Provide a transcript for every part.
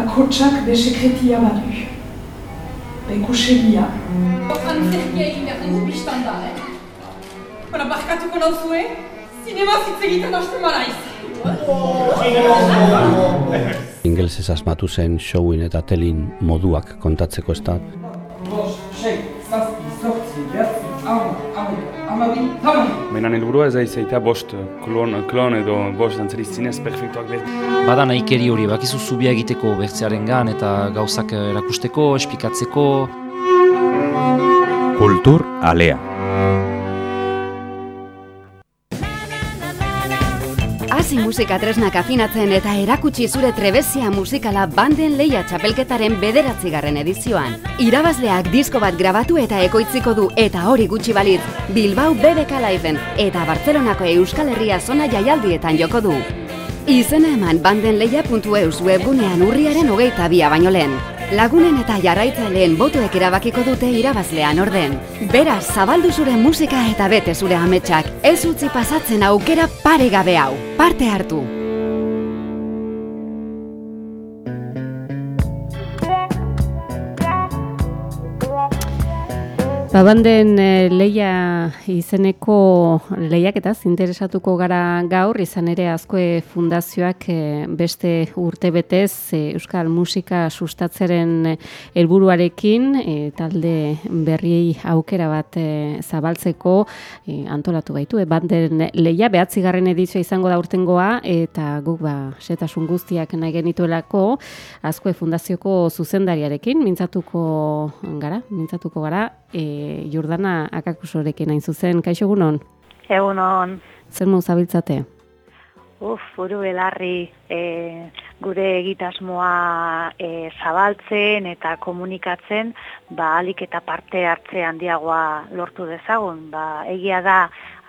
bakotsak be sekretia badu. Beko segia. Hortan zerkia egin behar dugu biztan da, eh? Bara, barkatuko nauzue, zinema zitz egiten hasten maraiz. Ingelesez asmatu zen showin eta telin moduak kontatzeko ez da. Baina helburua ez aizaita bost klon, klon edo bost dantzari zinez perfektuak behar. Bada nahikeri hori, bakizu zubia egiteko bertzearen gan eta gauzak erakusteko, espikatzeko. Kultur alea. Hasi musika tresnak afinatzen eta erakutsi zure trebezia musikala banden leia txapelketaren bederatzigarren edizioan. Irabazleak disko bat grabatu eta ekoitziko du eta hori gutxi balitz, Bilbao BBK Liveen eta Bartzelonako Euskal Herria zona jaialdietan joko du. Izena eman bandenleia.eus webgunean urriaren hogeita bia baino lehen. Lagunen eta jarraitzaileen botuek erabakiko dute irabazlean orden. Beraz, zabaldu zure musika eta bete zure ametsak. Ez utzi pasatzen aukera pare gabe hau. Parte hartu. Babanden e, leia izeneko lehiaketaz interesatuko gara gaur, izan ere azkoe fundazioak e, beste urte betez e, Euskal Musika sustatzeren helburuarekin talde berriei aukera bat zabaltzeko antolatu gaitu. E, banden leia behatzigarren edizioa izango da urtengoa eta guk ba, setasun guztiak nahi genituelako azkoe fundazioko zuzendariarekin mintzatuko gara, mintzatuko gara, e, Jordana akakusorekin hain zuzen, kaixo egunon? Egunon. Zer mu zabiltzate? Uf, buru belarri e, gure egitasmoa e, zabaltzen eta komunikatzen, ba, alik eta parte hartze handiagoa lortu dezagun. Ba, egia da,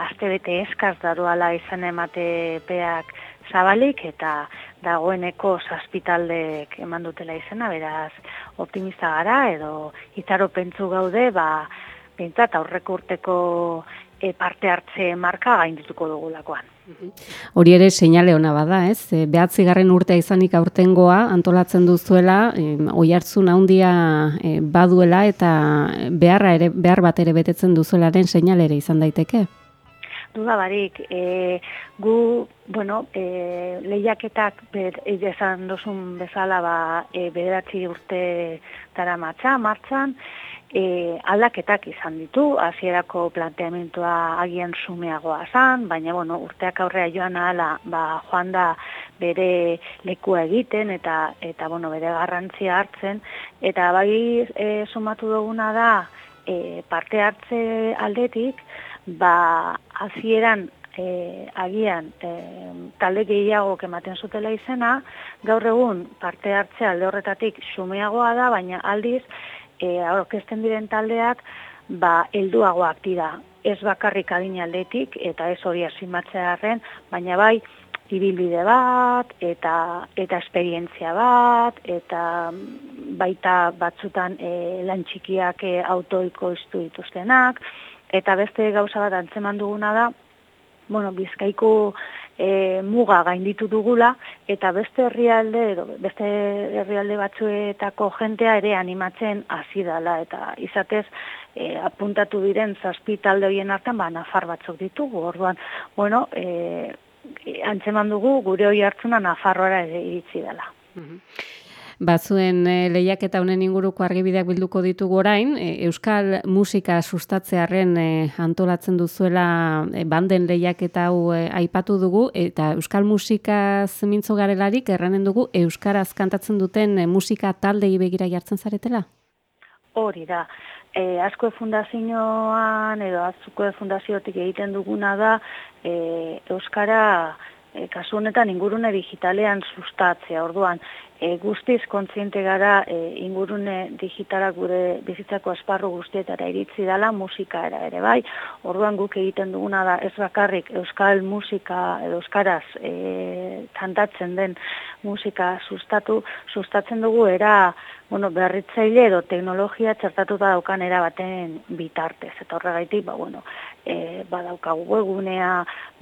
azte bete eskaz daruala izan ematepeak zabalik eta dagoeneko zazpitaldek eman dutela izena, beraz optimista gara edo itaro pentsu gaude, ba, pintzat aurreko urteko e, parte hartze marka gaindituko dugulakoan. Hori ere seinale ona bada, ez? E, behatzi garren urtea izanik aurtengoa antolatzen duzuela, e, oi handia e, baduela eta beharra ere, behar bat ere betetzen duzuelaren seinale ere izan daiteke? Duda barik, e, gu, bueno, e, lehiaketak ber, esan dozun bezala ba, e, bederatzi urte dara matxa, martxan, e, aldaketak izan ditu, hasierako planteamentua agian sumeagoa zan, baina bueno, urteak aurrea joan ahala, ba, joan da bere lekua egiten eta eta bueno, bere garrantzia hartzen eta bai e, sumatu duguna da e, parte hartze aldetik, ba hasieran e, agian e, talde gehiago ematen zutela izena, gaur egun parte hartze alde horretatik sumeagoa da, baina aldiz e, aurkezten diren taldeak ba helduagoak dira. Ez bakarrik adin aldetik eta ez hori asimatzearren baina bai ibilbide bat eta eta esperientzia bat eta baita batzutan e, lan txikiak e, autoiko istu dituztenak eta beste gauza bat antzeman duguna da bueno, bizkaiko e, muga gainditu dugula eta beste herrialde edo beste herrialde batzuetako jentea ere animatzen hasi dala eta izatez e, apuntatu diren zazpi talde horien hartan ba nafar batzuk ditugu. Orduan, bueno, e, antzeman dugu gure hori hartzuna nafarroara ere iritsi dela. Bazuen e, lehiaketa honen inguruko argibideak bilduko ditugu orain, e, euskal musika sustatzearren e, antolatzen duzuela e, banden lehiaketa hau e, aipatu dugu eta euskal musika zemintzo garelarik erranen dugu euskaraz kantatzen duten musika taldei begira jartzen zaretela? Hori da. E, asko fundazioan edo asko fundaziotik egiten duguna da e, euskara e, kasu honetan ingurune digitalean sustatzea. Orduan, e, guztiz kontziente gara e, ingurune digitala gure bizitzako esparru guztietara iritzi dela musika era ere bai. Orduan guk egiten duguna da ez bakarrik euskal musika edo euskaraz e, kantatzen den musika sustatu, sustatzen dugu era bueno, berritzaile edo teknologia txertatuta daukan era baten bitartez. Eta horregaitik, ba, bueno, e, badaukagu egunea,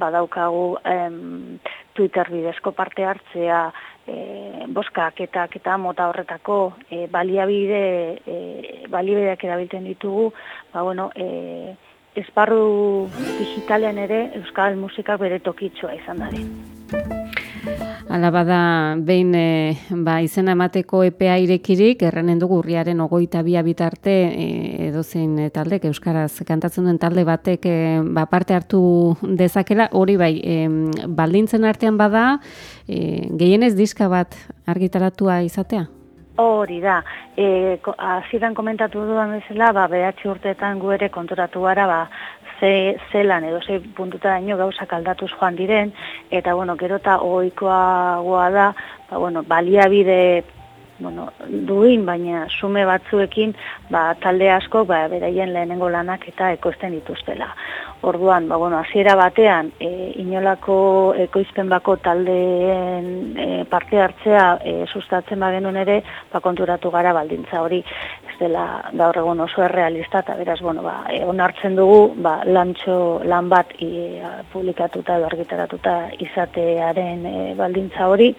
badaukagu em, Twitter bidezko parte hartzea, e, boskak eta, mota horretako e, baliabide, e, baliabideak erabiltzen ditugu, ba, bueno, e, esparru digitalean ere Euskal Musikak bere tokitxoa izan daren. Ala bada, behin e, ba, izena emateko epea irekirik, errenen dugu urriaren ogoita bia bitarte e, edozein taldek, Euskaraz kantatzen duen talde batek e, ba, parte hartu dezakela, hori bai, e, baldintzen artean bada, e, gehienez diska bat argitaratua izatea? Hori da, e, azidan komentatu duan bezala, ba, behatzi urteetan gu ere konturatu gara, ba, ze zelan edo ze puntuta daño gauzak aldatuz joan diren, eta bueno, gero eta oikoa da, ba, bueno, baliabide bueno, duin, baina sume batzuekin ba, talde asko ba, beraien lehenengo lanak eta ekoizten dituztela. Orduan, ba, bueno, aziera batean, e, inolako ekoizpen bako taldeen e, parte hartzea e, sustatzen bagenun ere, ba, konturatu gara baldintza hori, ez dela gaur egun oso errealista, eta beraz, bueno, ba, e, onartzen dugu, ba, lantxo lan bat e, publikatuta edo argitaratuta izatearen e, baldintza hori,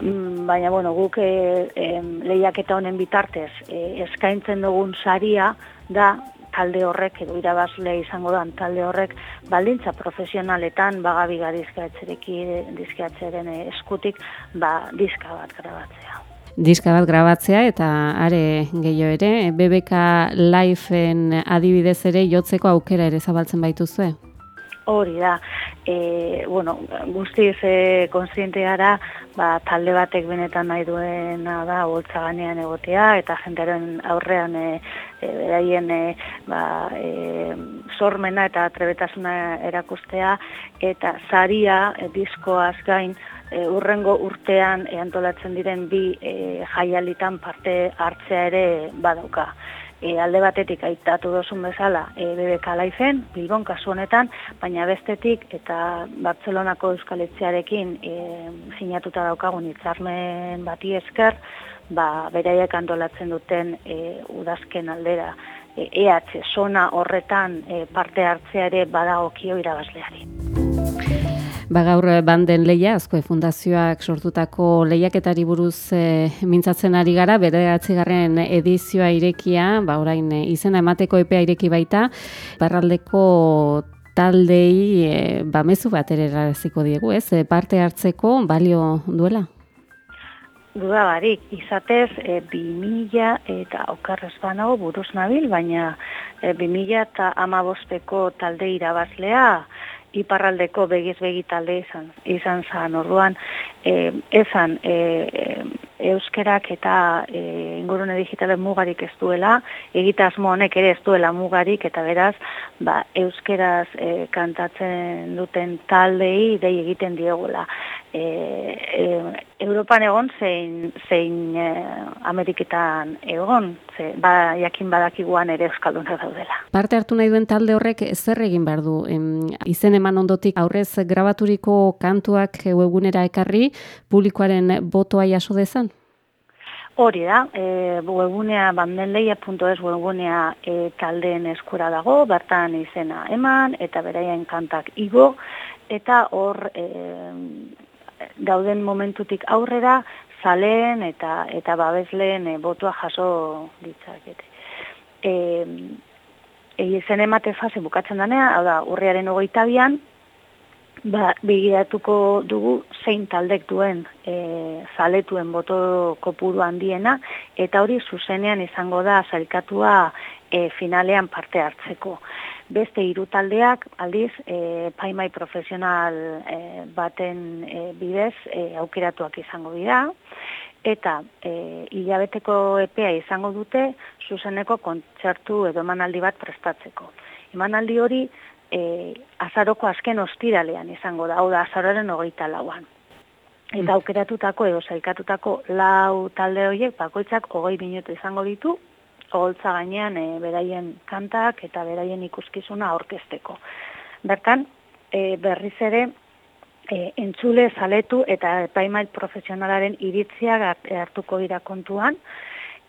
mm, baina, bueno, guk e, e, lehiaketa honen bitartez, e, eskaintzen dugun saria, da talde horrek edo irabazle izango da talde horrek baldintza profesionaletan bagabiga dizkatzereki dizkatzeren eskutik ba diska bat grabatzea. Diska bat grabatzea eta are gehiago ere BBK Liveen adibidez ere jotzeko aukera ere zabaltzen baituzue. Hori da, e, bueno, guztiz e, konsiente gara, ba, talde batek benetan nahi duena da, holtza ganean egotea, eta jendearen aurrean e, e, beraien e, ba, e, sormena eta trebetasuna erakustea, eta zaria e, diskoaz gain, e, urrengo urtean e, antolatzen diren bi e, jaialitan parte hartzea ere badauka e, alde batetik aitatu dozun bezala e, BBK Laifen, Bilbon kasu honetan, baina bestetik eta Bartzelonako Euskaletzearekin e, sinatuta daukagun hitzarmen bati esker, ba, beraiek antolatzen duten e, udazken aldera e, EH zona horretan e, parte hartzea ere badagokio irabazleari. Ba gaur eh, banden leia, azko fundazioak sortutako lehiaketari buruz e, mintzatzen ari gara, bere atzigarren edizioa irekia, ba orain e, izena emateko epea ireki baita, barraldeko taldei e, ba mezu bat ere diegu, ez? parte hartzeko balio duela? Duda barik, izatez, e, 2000 eta okarrez banago buruz nabil, baina e, 2000 eta amabosteko talde irabazlea, iparraldeko begiz begi talde izan, izan zan orduan, e, ezan e, euskerak eta e, ingurune digitalen mugarik ez duela, egitasmo honek ere ez duela mugarik, eta beraz, ba, euskeraz e, kantatzen duten taldei dei egiten diegula e, e, Europan egon zein, zein e, Ameriketan egon, ze, ba, jakin badakiguan ere euskalduna daudela. Parte hartu nahi duen talde horrek zer egin behar du? Em, izen eman ondotik aurrez grabaturiko kantuak webgunera ekarri, publikoaren botoa jaso dezan? Hori da, e, webgunea bandenleia.es webgunea e, taldeen eskura dago, bertan izena eman, eta beraien kantak igo, eta hor e, gauden momentutik aurrera zaleen eta eta babesleen e, botua jaso ditzakete. Eh, e, zen emate fase bukatzen danea, hau da, urriaren hogeita bian, ba, begiratuko dugu zein taldek duen e, zaletuen boto kopuru handiena, eta hori zuzenean izango da zailkatua e, finalean parte hartzeko beste hiru taldeak aldiz e, paimai profesional e, baten e, bidez e, aukeratuak izango dira eta e, hilabeteko epea izango dute zuzeneko kontzertu edo emanaldi bat prestatzeko. Emanaldi hori e, azaroko azken ostiralean izango da, hau da azararen hogeita lauan. Eta mm. aukeratutako edo zailkatutako lau talde horiek bakoitzak hogei minutu izango ditu, oholtza gainean e, beraien kantak eta beraien ikuskizuna aurkezteko. Bertan, e, berriz ere, e, entzule zaletu eta epaimail profesionalaren iritzia hartuko dira kontuan,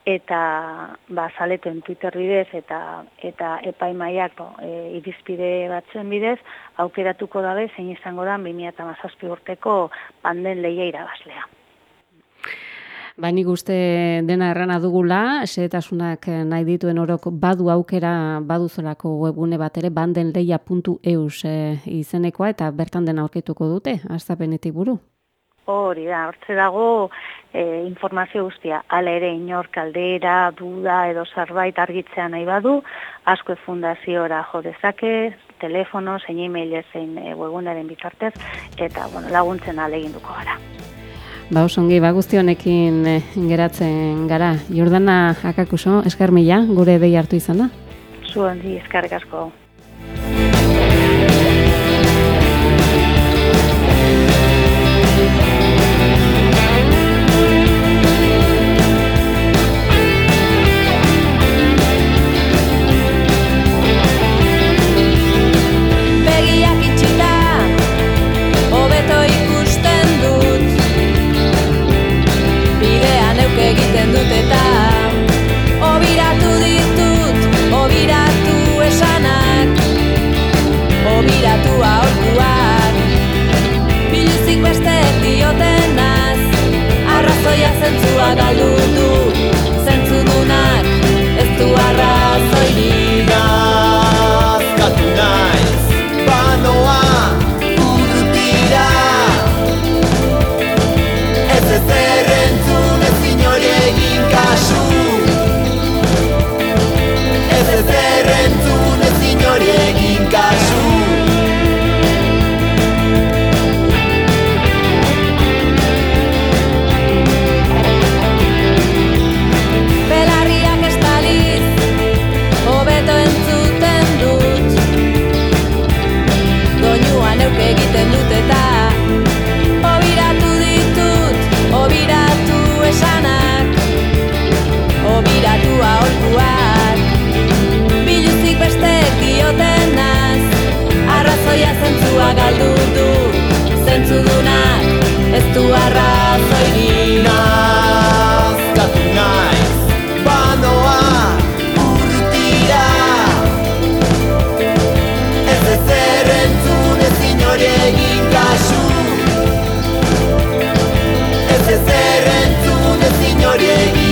eta ba saleten Twitter bidez eta eta epaimaiak e, irizpide batzuen bidez aukeratuko dabe zein izango da 2017 urteko panden leia irabazlea. Ba, nik uste dena errana dugula, xeetasunak nahi dituen orok badu aukera baduzolako webune bat ere, bandenleia.eus e, izenekoa, eta bertan dena aurkituko dute, astapenetik buru. Hori da, hortze dago e, informazio guztia, ala ere inor kaldera, duda edo zerbait argitzea nahi badu, asko fundaziora jo dezake, telefono, zein e-mail zein e, webunaren bitartez, eta bueno, laguntzen alegin duko gara. Ba, osongi, ba, guzti honekin e, geratzen gara. Jordana akakuso, eskar mila, gure dei hartu izan da? Zuen, di, eskarrik asko. galdutu Zentzu dunak ez du arrazoi di Nazkatu naiz banoa urtira Ez ez errentzun ez inore egin kasu. Ez ez errentzun ez inore egin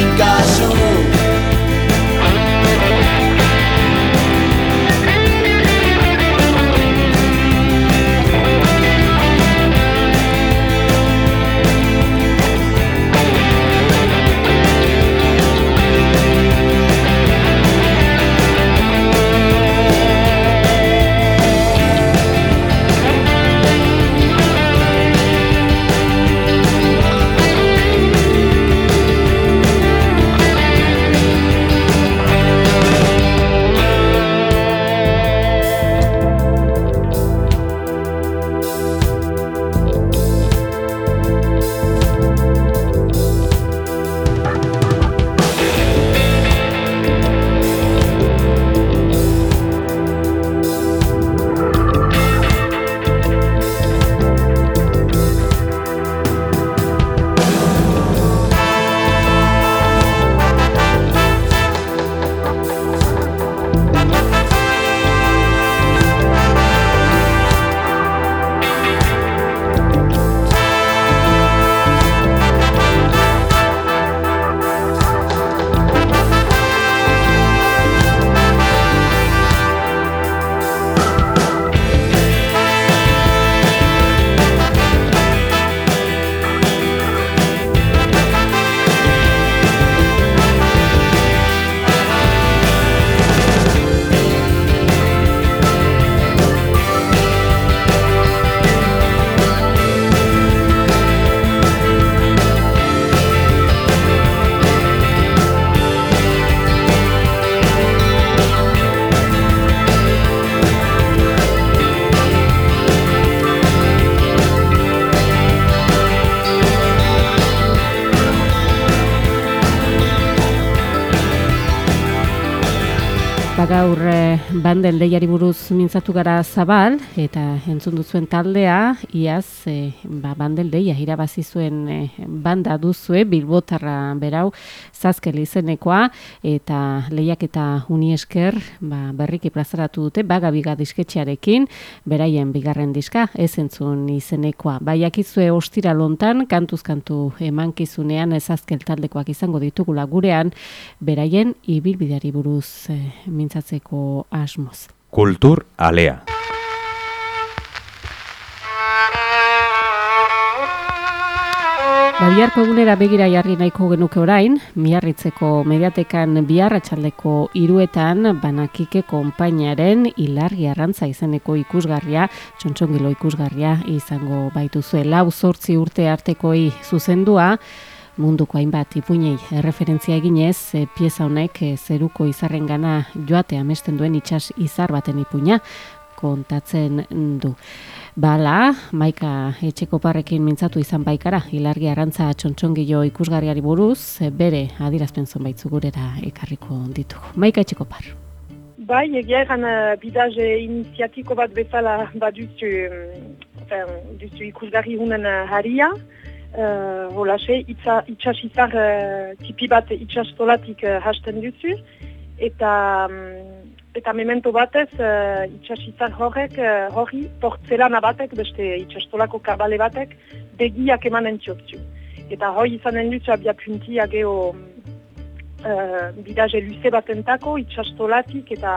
gaur eh, banden lehiari buruz mintzatu gara zabal, eta entzun duzuen taldea, iaz eh, ba, banden leia irabazi zuen eh, banda duzue, bilbotarra berau, zazkel izenekoa, eta lehiak eta uniesker ba, berriki plazaratu dute, bagabiga disketxearekin, beraien bigarren diska, ez entzun izenekoa. Baiakizue ostira lontan, kantuzkantu emankizunean ezazkel taldekoak izango ditugula gurean, beraien ibilbideari buruz mintzatzeko asmoz. Kultur alea. Babiarko egunera begira jarri nahiko genuke orain, miarritzeko mediatekan biarratxaldeko iruetan banakike konpainaren ilargi arrantza izeneko ikusgarria, txontxongilo ikusgarria izango baitu zuen lau zortzi urte artekoi zuzendua, munduko hainbat ipuinei erreferentzia eginez, e, pieza honek e, zeruko izarren gana joate amesten duen itxas izar baten ipuina kontatzen du. Bala, maika etxeko parrekin mintzatu izan baikara, hilargi arantza txontxongio ikusgarriari buruz, e, bere adirazpen zonbaitzu gurera ekarriko ditugu. Maika etxeko par. Bai, egia egan bidaz iniziatiko bat bezala bat duzu, duzu ikusgarri hunen haria, uh, hola xe, itxasizar uh, tipi bat itxastolatik uh, hasten duzu, eta um, eta memento batez uh, itxasizar horrek, uh, horri portzelana batek, beste itxastolako kabale batek, begiak emanen txotzu. Eta hoi izanen dutzu abia punti ageo uh, bidaze luze batentako itxastolatik eta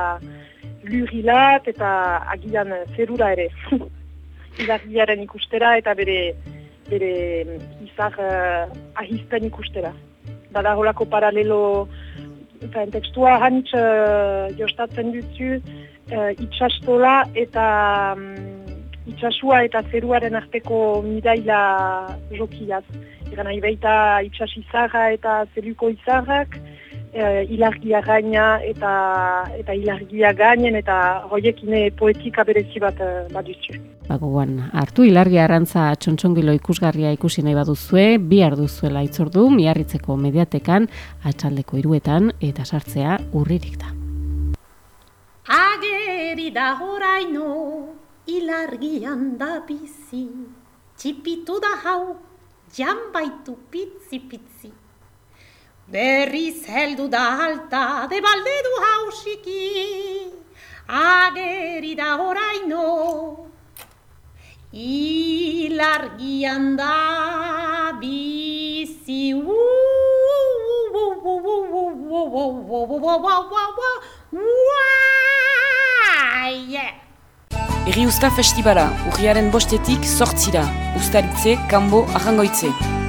lurilat eta agian zerura ere. Ilargiaren ikustera eta bere bere mm, izar uh, ahizten ikustera. Bada holako paralelo, enfin, tekstua hanitz uh, jostatzen dutzu, uh, itxastola eta um, itxasua eta zeruaren arteko miraila jokiaz. Egan nahi baita itxasizarra eta zeruko izarrak, uh, ilargia gaina eta, eta ilargia gainen eta hoiekine poetika berezi bat bat dutzu bagoan hartu ilargi arrantza txontxongilo ikusgarria ikusi nahi baduzue, bi arduzuela itzordu, miarritzeko mediatekan, atxaldeko iruetan, eta sartzea urririk da. Ageri da horaino, ilargian da bizi, txipitu da hau, jambaitu pitzi pitzi. Berriz heldu da alta, de balde du hausiki, ageri da horaino, Ilargian da bizi Eri Usta Festibala, urriaren bostetik sortzira, ustaritze, kanbo, ahangoitze.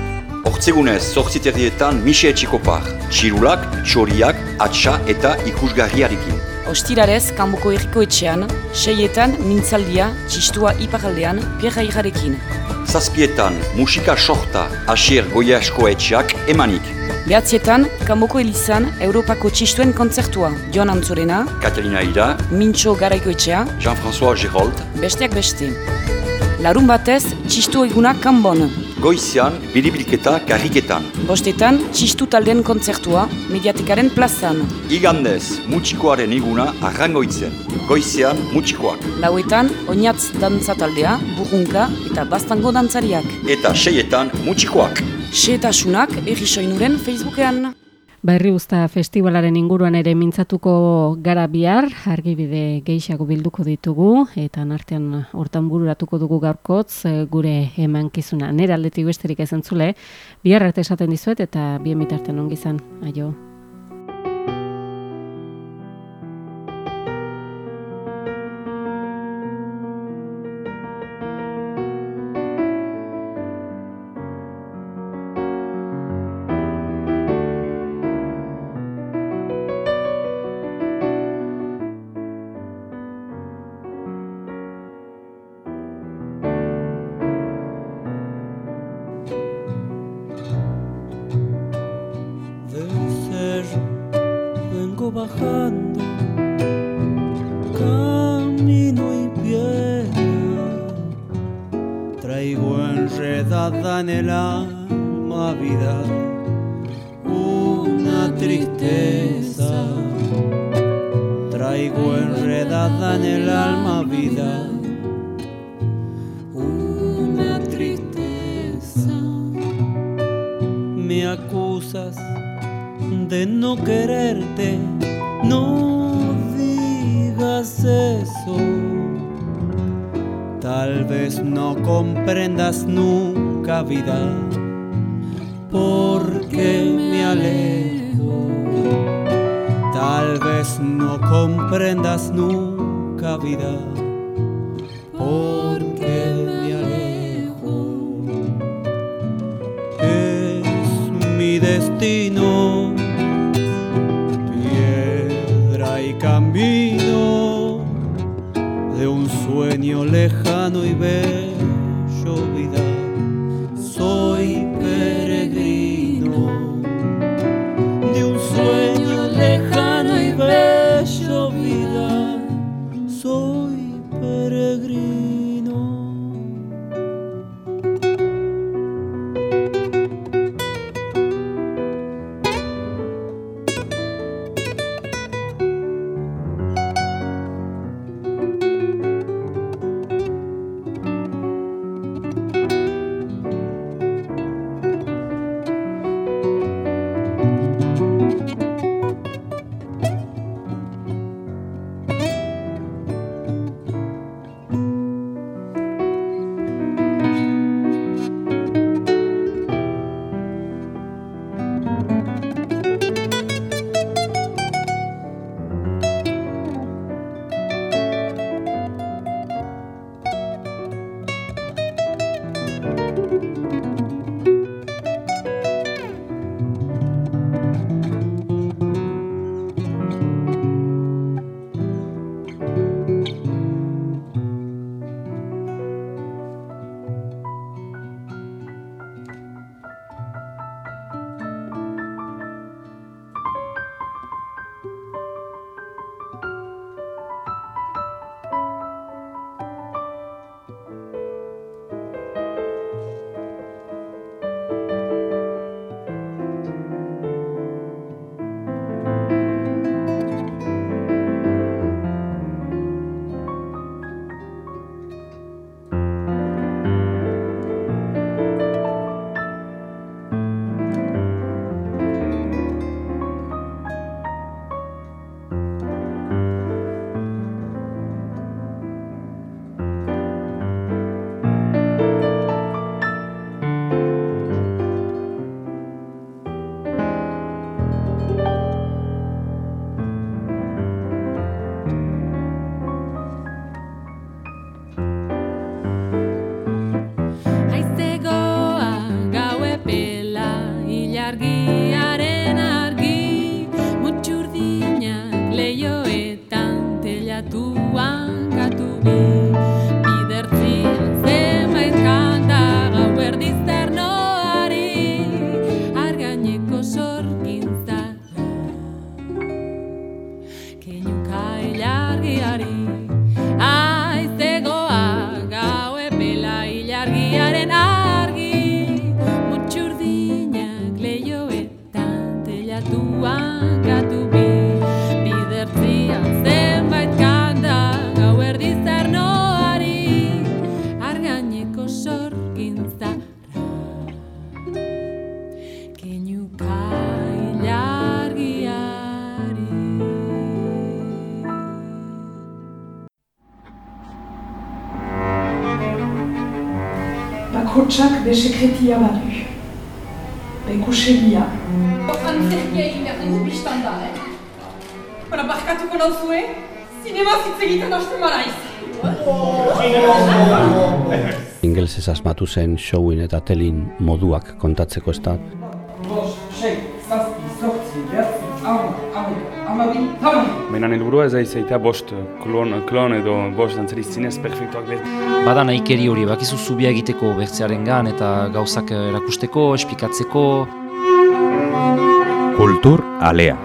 Hortzegunez, sortziterrietan Mise Etxikopar, txirulak, txoriak, atxa eta ikusgarriarekin. Ostirarez, kanboko erriko etxean, seietan, mintzaldia, txistua iparaldean, pierra irarekin. Zazpietan, musika sorta, asier goia esko etxeak emanik. Behatzietan, kanboko elizan, Europako txistuen kontzertua, Joan Antzorena, Katalina Ida, Mintxo Garaiko etxea, Jean-François Girold, besteak beste. Larun batez, txistu eguna kanbon, goizian, biribilketa karriketan. Bostetan, txistu talden kontzertua, mediatikaren plazan. Igandez, mutxikoaren iguna arrangoitzen. Goizian, mutxikoak. Lauetan, oinatz dantza taldea, burrunka eta bastango dantzariak. Eta seietan, mutxikoak. Seetasunak, errisoinuren Facebookean. Berri Usta Festivalaren inguruan ere mintzatuko gara bihar, argibide gehiago bilduko ditugu, eta nartean hortan bururatuko dugu gaurkotz eh, gure emankizuna. Nera aldetik besterik ezen zule, bihar arte esaten dizuet eta bien bitarten ongizan, aio. No digas eso. Tal vez no comprendas nunca vida, porque me alejo. Tal vez no comprendas nunca vida, porque me alejo. Es mi destino, sueño lejano y bello telatuan gatubi Bidertzian Bakotsak be sekretia badu. Bekusegia. Antzerkia egin behar dugu biztan da, eh? Bara, barkatuko nauzue, zinema zitz egiten hasten maraiz. Ingelsez asmatu zen showin eta telin moduak kontatzeko ez da. Menan helburua ez aizaita bost klon, klon edo bost dantzari zinez perfektuak behar. Bada nahikeri hori, bakizu zubia egiteko bertzearen gan eta gauzak erakusteko, espikatzeko. Kultur alea.